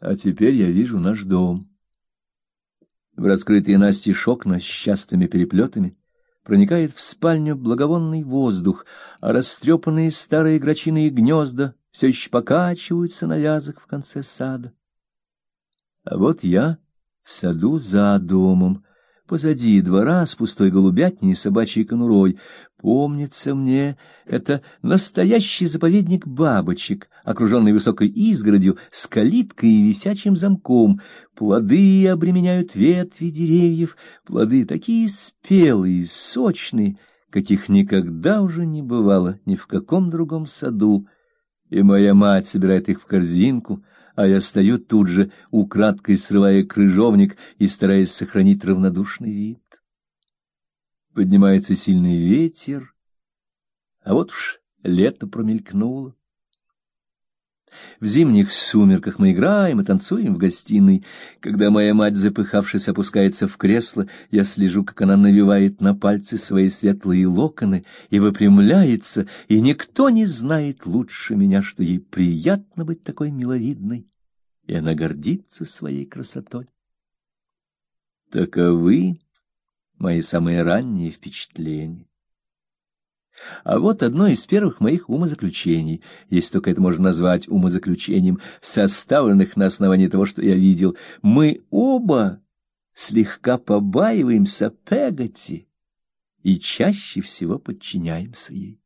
А теперь я вижу наш дом. В раскрытые настежь окна с частыми переплетами проникает в спальню благовонный воздух, а растрепанные старые грачиные гнезда все еще покачиваются на вязах в конце сада. А вот я в саду за домом, позади двора с пустой голубятней и собачьей конурой. Помнится мне, это настоящий заповедник бабочек, окруженный высокой изгородью, с калиткой и висячим замком. Плоды обременяют ветви деревьев, плоды такие спелые, сочные, каких никогда уже не бывало ни в каком другом саду. И моя мать собирает их в корзинку — а я стою тут же, украдкой срывая крыжовник и стараясь сохранить равнодушный вид. Поднимается сильный ветер, а вот уж лето промелькнуло. В зимних сумерках мы играем и танцуем в гостиной. Когда моя мать, запыхавшись, опускается в кресло, я слежу, как она навивает на пальцы свои светлые локоны и выпрямляется, и никто не знает лучше меня, что ей приятно быть такой миловидной, и она гордится своей красотой. Таковы мои самые ранние впечатления. А вот одно из первых моих умозаключений, если только это можно назвать умозаключением, составленных на основании того, что я видел. Мы оба слегка побаиваемся Пегати и чаще всего подчиняемся ей.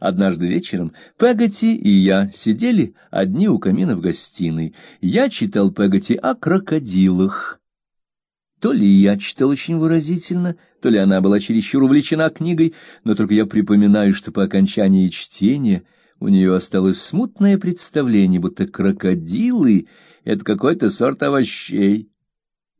Однажды вечером Пегати и я сидели одни у камина в гостиной. Я читал Пегати о крокодилах. То ли я читал очень выразительно, то ли она была чересчур увлечена книгой, но только я припоминаю, что по окончании чтения у нее осталось смутное представление, будто крокодилы — это какой-то сорт овощей.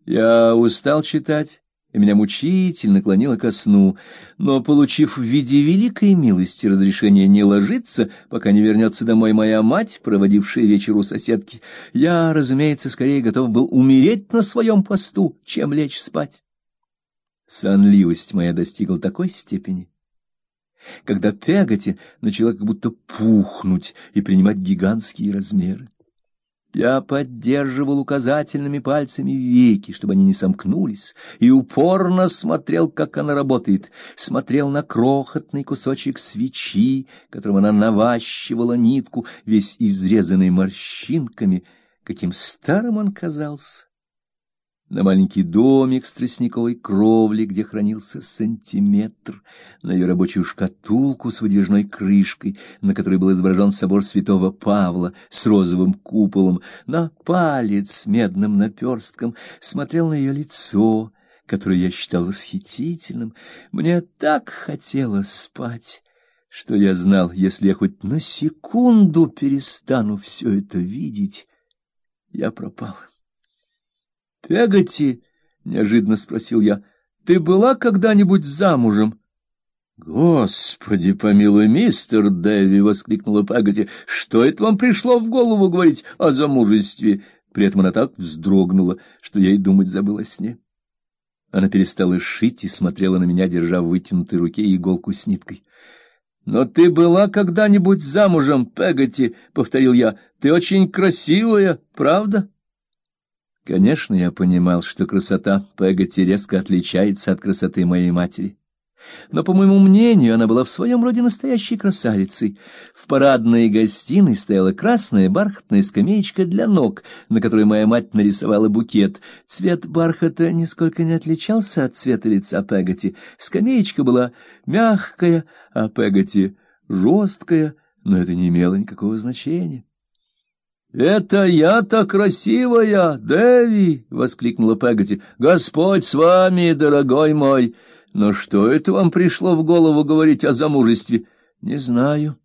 Я устал читать, и меня мучительно клонило ко сну, но, получив в виде великой милости разрешение не ложиться, пока не вернется домой моя мать, проводившая вечер у соседки, я, разумеется, скорее готов был умереть на своем посту, чем лечь спать. Сонливость моя достигла такой степени, когда Пегати начала как будто пухнуть и принимать гигантские размеры. Я поддерживал указательными пальцами веки, чтобы они не сомкнулись, и упорно смотрел, как она работает, смотрел на крохотный кусочек свечи, которым она наващивала нитку, весь изрезанный морщинками, каким старым он казался на маленький домик с тростниковой кровлей, где хранился сантиметр, на ее рабочую шкатулку с выдвижной крышкой, на которой был изображен собор святого Павла с розовым куполом, на палец с медным наперстком, смотрел на ее лицо, которое я считал восхитительным. Мне так хотелось спать, что я знал, если я хоть на секунду перестану все это видеть, я пропал. — Пегати, — неожиданно спросил я, — ты была когда-нибудь замужем? — Господи, помилуй, мистер Дэви! — воскликнула Пегати. — Что это вам пришло в голову говорить о замужестве? При этом она так вздрогнула, что я и думать забыла о сне. Она перестала шить и смотрела на меня, держа в вытянутой руке иголку с ниткой. — Но ты была когда-нибудь замужем, Пегати, — повторил я. — Ты очень красивая, правда? — Конечно, я понимал, что красота Пегати резко отличается от красоты моей матери. Но, по моему мнению, она была в своем роде настоящей красавицей. В парадной гостиной стояла красная бархатная скамеечка для ног, на которой моя мать нарисовала букет. Цвет бархата нисколько не отличался от цвета лица Пегати. Скамеечка была мягкая, а Пегати — жесткая, но это не имело никакого значения. «Это я-то красивая, Дэви!» — воскликнула Пегати. «Господь с вами, дорогой мой! Но что это вам пришло в голову говорить о замужестве?» «Не знаю.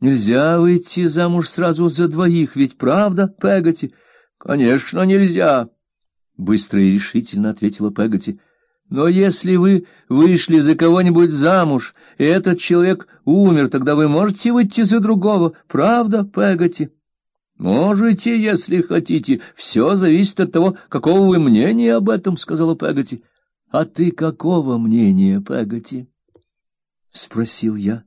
Нельзя выйти замуж сразу за двоих, ведь правда, Пегати?» «Конечно, нельзя!» — быстро и решительно ответила Пегати. «Но если вы вышли за кого-нибудь замуж, и этот человек умер, тогда вы можете выйти за другого, правда, Пегати?» Можете, если хотите. Все зависит от того, какого вы мнения об этом, сказала Пегати. А ты какого мнения, Пегати? спросил я.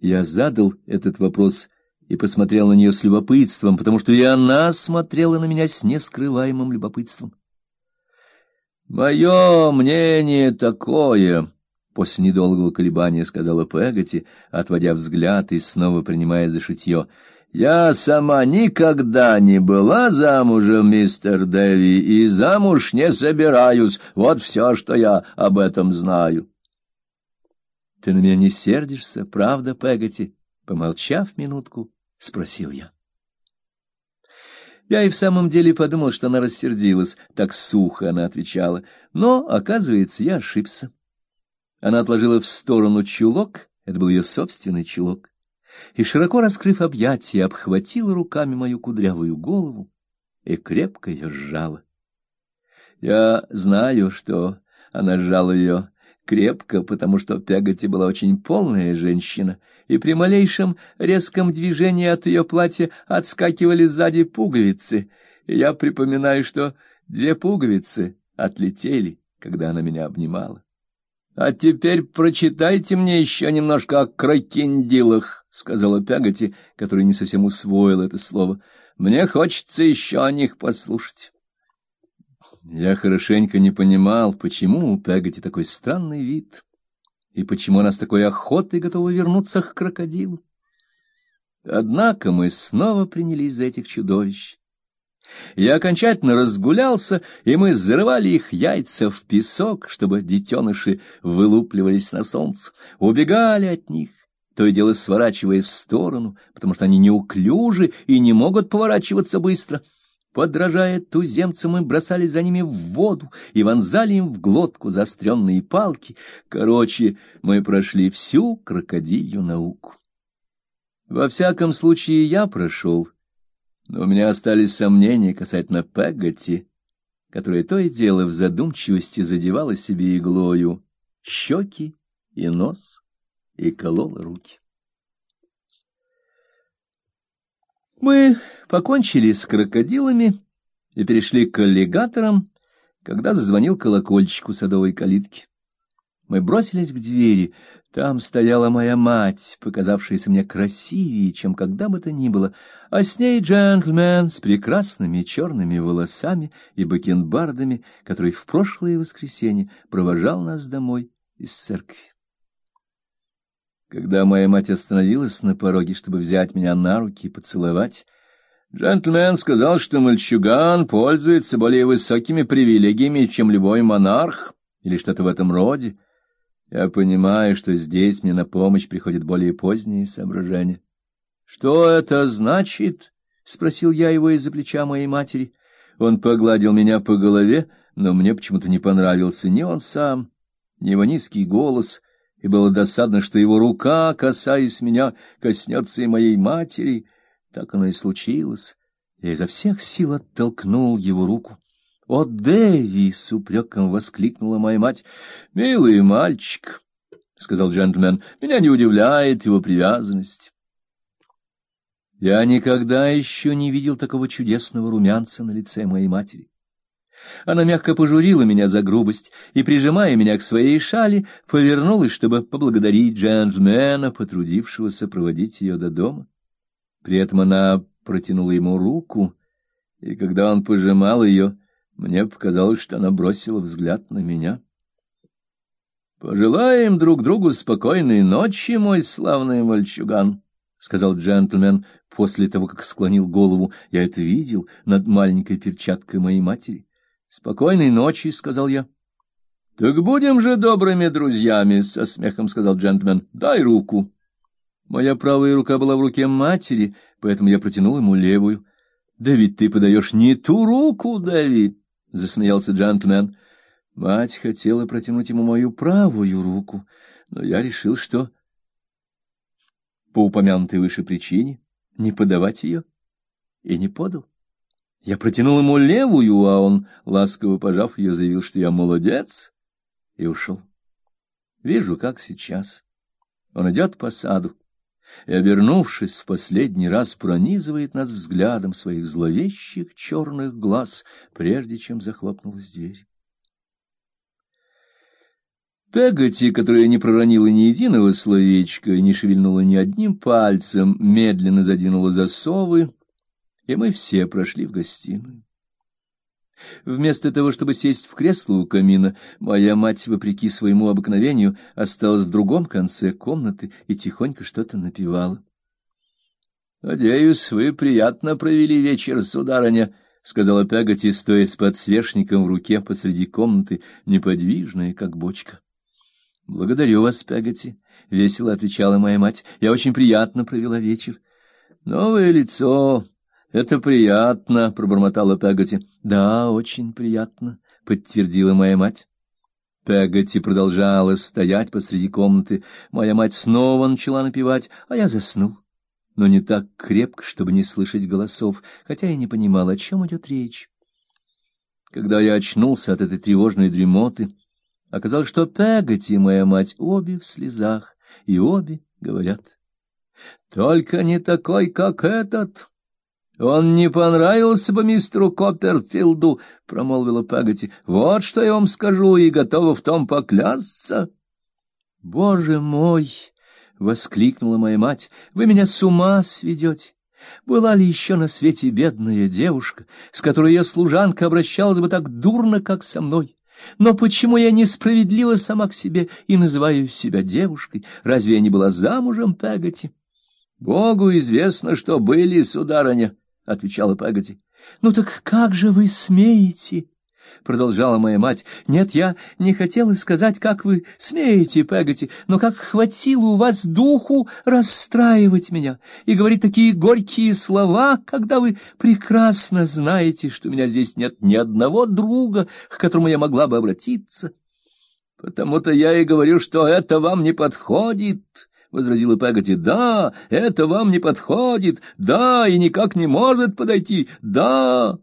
Я задал этот вопрос и посмотрел на нее с любопытством, потому что и она смотрела на меня с нескрываемым любопытством. «Мое мнение такое», — после недолгого колебания сказала Пегати, отводя взгляд и снова принимая за шитье. «Я сама никогда не была замужем, мистер Дэви, и замуж не собираюсь. Вот все, что я об этом знаю». «Ты на меня не сердишься, правда, Пегати?» Помолчав минутку, спросил я. Я и в самом деле подумал, что она рассердилась, так сухо она отвечала, но, оказывается, я ошибся. Она отложила в сторону чулок, это был ее собственный чулок, и, широко раскрыв объятия, обхватила руками мою кудрявую голову и крепко ее сжала. Я знаю, что она сжала ее крепко, потому что Пегати была очень полная женщина, и при малейшем резком движении от ее платья отскакивали сзади пуговицы, и я припоминаю, что две пуговицы отлетели, когда она меня обнимала. — А теперь прочитайте мне еще немножко о крокендилах, — сказала Пегати, который не совсем усвоил это слово. — Мне хочется еще о них послушать. Я хорошенько не понимал, почему у Пегати такой странный вид, и почему она с такой охотой готова вернуться к крокодилу. Однако мы снова принялись за этих чудовищ. Я окончательно разгулялся, и мы зарывали их яйца в песок, чтобы детеныши вылупливались на солнце, убегали от них, то и дело сворачивая в сторону, потому что они неуклюжи и не могут поворачиваться быстро — Подражая туземцам, мы бросали за ними в воду и вонзали им в глотку заостренные палки. Короче, мы прошли всю крокодилью науку. Во всяком случае, я прошел, но у меня остались сомнения касательно Пегати, которая то и дело в задумчивости задевала себе иглою щеки и нос и колола руки. Мы покончили с крокодилами и перешли к аллигаторам, когда зазвонил колокольчик у садовой калитки. Мы бросились к двери. Там стояла моя мать, показавшаяся мне красивее, чем когда бы то ни было, а с ней джентльмен с прекрасными черными волосами и бакенбардами, который в прошлое воскресенье провожал нас домой из церкви. Когда моя мать остановилась на пороге, чтобы взять меня на руки и поцеловать, джентльмен сказал, что мальчуган пользуется более высокими привилегиями, чем любой монарх, или что-то в этом роде. Я понимаю, что здесь мне на помощь приходят более поздние соображения. — Что это значит? — спросил я его из-за плеча моей матери. Он погладил меня по голове, но мне почему-то не понравился ни он сам, ни его низкий голос — и было досадно, что его рука, касаясь меня, коснется и моей матери. Так оно и случилось. Я изо всех сил оттолкнул его руку. «О, Дэви!» — с упреком воскликнула моя мать. «Милый мальчик!» — сказал джентльмен. «Меня не удивляет его привязанность». Я никогда еще не видел такого чудесного румянца на лице моей матери. Она мягко пожурила меня за грубость и, прижимая меня к своей шали, повернулась, чтобы поблагодарить джентльмена, потрудившегося проводить ее до дома. При этом она протянула ему руку, и когда он пожимал ее, мне показалось, что она бросила взгляд на меня. «Пожелаем друг другу спокойной ночи, мой славный мальчуган», — сказал джентльмен после того, как склонил голову. Я это видел над маленькой перчаткой моей матери. Спокойной ночи, сказал я. Так будем же добрыми друзьями, со смехом сказал джентльмен. Дай руку. Моя правая рука была в руке матери, поэтому я протянул ему левую. Да ведь ты подаешь не ту руку, Дэвид, засмеялся джентльмен. Мать хотела протянуть ему мою правую руку, но я решил, что по упомянутой выше причине не подавать ее, и не подал. Я протянул ему левую, а он, ласково пожав ее, заявил, что я молодец, и ушел. Вижу, как сейчас. Он идет по саду и, обернувшись в последний раз, пронизывает нас взглядом своих зловещих черных глаз, прежде чем захлопнулась дверь. Пегати, которая не проронила ни единого словечка и не шевельнула ни одним пальцем, медленно задвинула засовы, и мы все прошли в гостиную. Вместо того, чтобы сесть в кресло у камина, моя мать, вопреки своему обыкновению, осталась в другом конце комнаты и тихонько что-то напевала. — Надеюсь, вы приятно провели вечер, сударыня, — сказала Пегати, стоя с подсвечником в руке посреди комнаты, неподвижная, как бочка. — Благодарю вас, Пегати, — весело отвечала моя мать. — Я очень приятно провела вечер. — Новое лицо, это приятно, пробормотала Пегати. Да, очень приятно, подтвердила моя мать. Пегати продолжала стоять посреди комнаты. Моя мать снова начала напевать, а я заснул. Но не так крепко, чтобы не слышать голосов, хотя и не понимал, о чем идет речь. Когда я очнулся от этой тревожной дремоты, оказалось, что Пегати и моя мать обе в слезах, и обе говорят: "Только не такой, как этот". Он не понравился бы мистеру Копперфилду, промолвила Пегати. Вот что я вам скажу и готова в том поклясться. Боже мой, воскликнула моя мать. Вы меня с ума сведете. Была ли еще на свете бедная девушка, с которой я служанка обращалась бы так дурно, как со мной? Но почему я несправедлива сама к себе и называю себя девушкой? Разве я не была замужем, Пегати? Богу известно, что были, сударыня, отвечала Пегати. Ну так как же вы смеете? продолжала моя мать. Нет, я не хотела сказать, как вы смеете, Пегати, но как хватило у вас духу расстраивать меня и говорить такие горькие слова, когда вы прекрасно знаете, что у меня здесь нет ни одного друга, к которому я могла бы обратиться. Потому-то я и говорю, что это вам не подходит. — возразила Пегати. — Да, это вам не подходит, да, и никак не может подойти, да.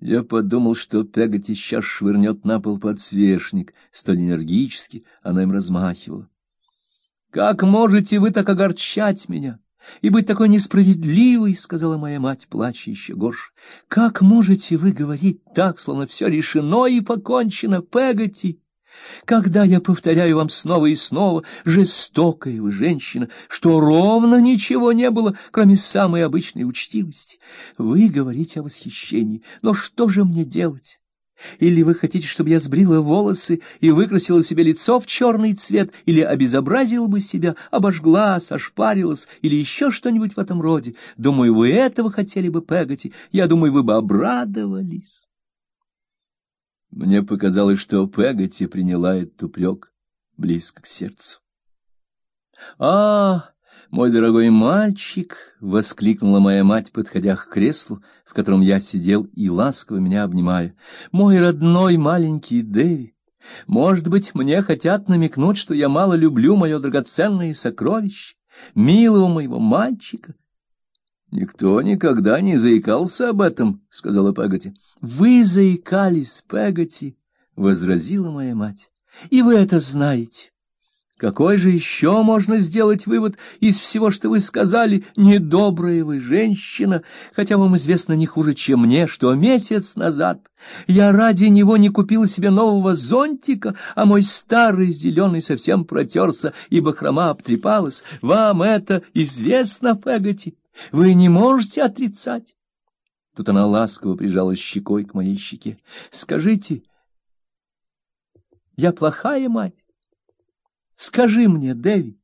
Я подумал, что Пегати сейчас швырнет на пол подсвечник, столь энергически она им размахивала. — Как можете вы так огорчать меня? — и быть такой несправедливой, — сказала моя мать, плача еще горше. — Как можете вы говорить так, словно все решено и покончено, Пегати? Когда я повторяю вам снова и снова, жестокая вы женщина, что ровно ничего не было, кроме самой обычной учтивости. Вы говорите о восхищении, но что же мне делать? Или вы хотите, чтобы я сбрила волосы и выкрасила себе лицо в черный цвет, или обезобразила бы себя, обожглась, ошпарилась, или еще что-нибудь в этом роде? Думаю, вы этого хотели бы, Пегати, я думаю, вы бы обрадовались. Мне показалось, что Пегати приняла этот упрек близко к сердцу. «А, мой дорогой мальчик!» — воскликнула моя мать, подходя к креслу, в котором я сидел и ласково меня обнимая. «Мой родной маленький Дэви! Может быть, мне хотят намекнуть, что я мало люблю мое драгоценное сокровище, милого моего мальчика?» «Никто никогда не заикался об этом», — сказала Пегати. Вы заикались, Пегати, возразила моя мать. И вы это знаете. Какой же еще можно сделать вывод из всего, что вы сказали, недобрая вы женщина, хотя вам известно не хуже, чем мне, что месяц назад я ради него не купила себе нового зонтика, а мой старый зеленый совсем протерся, и бахрома обтрепалась. Вам это известно, Пегати? Вы не можете отрицать. Тут она ласково прижала щекой к моей щеке. Скажите, я плохая мать? Скажи мне, Дэви,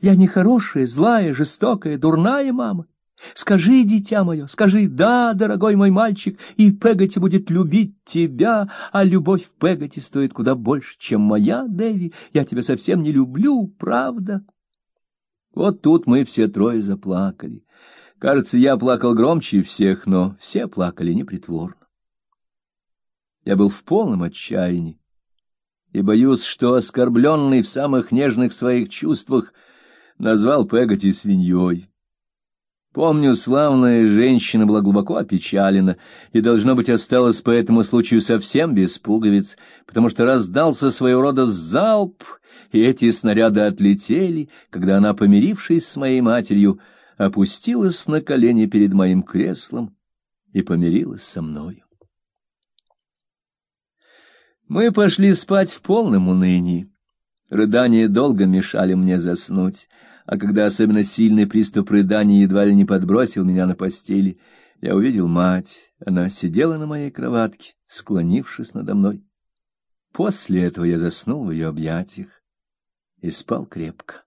я нехорошая, злая, жестокая, дурная мама? Скажи, дитя мое, скажи, да, дорогой мой мальчик, и Пегати будет любить тебя, а любовь в Пегати стоит куда больше, чем моя, Дэви. Я тебя совсем не люблю, правда? Вот тут мы все трое заплакали. Кажется, я плакал громче всех, но все плакали непритворно. Я был в полном отчаянии и боюсь, что оскорбленный в самых нежных своих чувствах назвал Пегати свиньей. Помню, славная женщина была глубоко опечалена и, должно быть, осталась по этому случаю совсем без пуговиц, потому что раздался своего рода залп, и эти снаряды отлетели, когда она, помирившись с моей матерью, опустилась на колени перед моим креслом и помирилась со мною. Мы пошли спать в полном унынии. Рыдания долго мешали мне заснуть, а когда особенно сильный приступ рыдания едва ли не подбросил меня на постели, я увидел мать. Она сидела на моей кроватке, склонившись надо мной. После этого я заснул в ее объятиях и спал крепко.